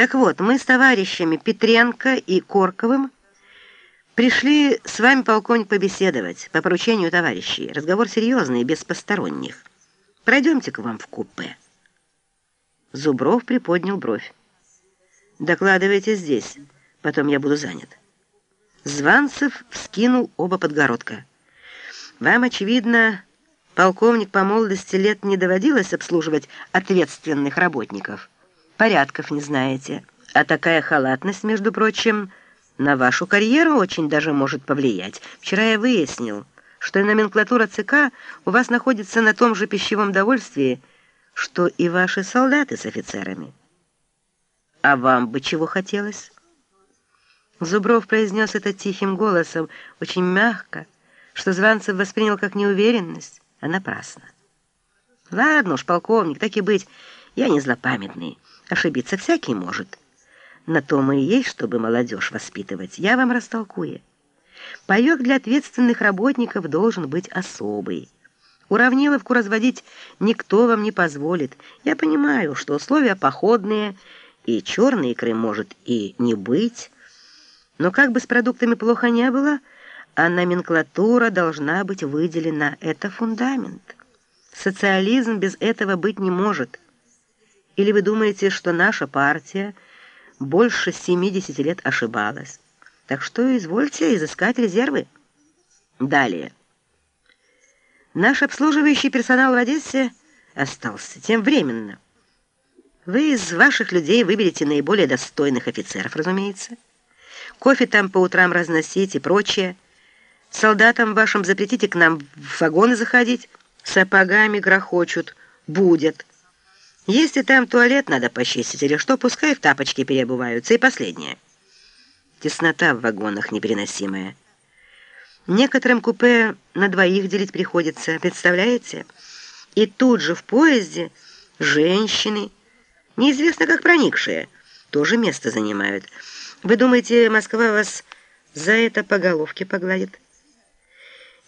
Так вот, мы с товарищами Петренко и Корковым пришли с вами, полковник, побеседовать по поручению товарищей. Разговор серьезный, без посторонних. Пройдемте к вам в купе. Зубров приподнял бровь. «Докладывайте здесь, потом я буду занят». Званцев вскинул оба подгородка. «Вам, очевидно, полковник по молодости лет не доводилось обслуживать ответственных работников. Порядков не знаете. А такая халатность, между прочим, на вашу карьеру очень даже может повлиять. Вчера я выяснил, что номенклатура ЦК у вас находится на том же пищевом довольствии, что и ваши солдаты с офицерами. А вам бы чего хотелось?» Зубров произнес это тихим голосом, очень мягко, что Званцев воспринял как неуверенность, а напрасно. «Ладно уж, полковник, так и быть, я не злопамятный, ошибиться всякий может. На то мы и есть, чтобы молодежь воспитывать, я вам растолкую. Паёк для ответственных работников должен быть особый». Уравниловку разводить никто вам не позволит. Я понимаю, что условия походные, и черной икры может и не быть. Но как бы с продуктами плохо не было, а номенклатура должна быть выделена. Это фундамент. Социализм без этого быть не может. Или вы думаете, что наша партия больше 70 лет ошибалась? Так что извольте изыскать резервы. Далее. Наш обслуживающий персонал в Одессе остался, тем временно. Вы из ваших людей выберете наиболее достойных офицеров, разумеется. Кофе там по утрам разносить и прочее. Солдатам вашим запретите к нам в вагоны заходить. Сапогами грохочут. Будет. Если там туалет надо почистить или что, пускай в тапочки переобуваются. И последнее. Теснота в вагонах непереносимая. Некоторым купе на двоих делить приходится, представляете? И тут же в поезде женщины, неизвестно как проникшие, тоже место занимают. Вы думаете, Москва вас за это по головке погладит?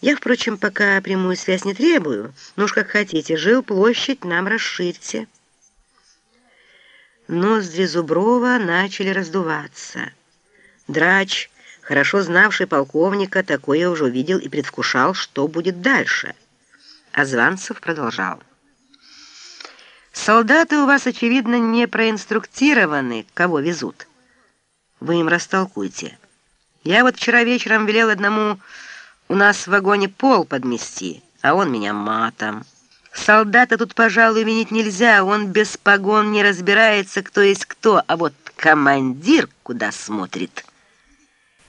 Я, впрочем, пока прямую связь не требую, но уж как хотите, жил площадь нам расширьте. Ноздри Зуброва начали раздуваться. Драч хорошо знавший полковника, такое уже увидел и предвкушал, что будет дальше. А Званцев продолжал. «Солдаты у вас, очевидно, не проинструктированы, кого везут. Вы им растолкуйте. Я вот вчера вечером велел одному у нас в вагоне пол подмести, а он меня матом. Солдата тут, пожалуй, винить нельзя, он без погон не разбирается, кто есть кто, а вот командир куда смотрит».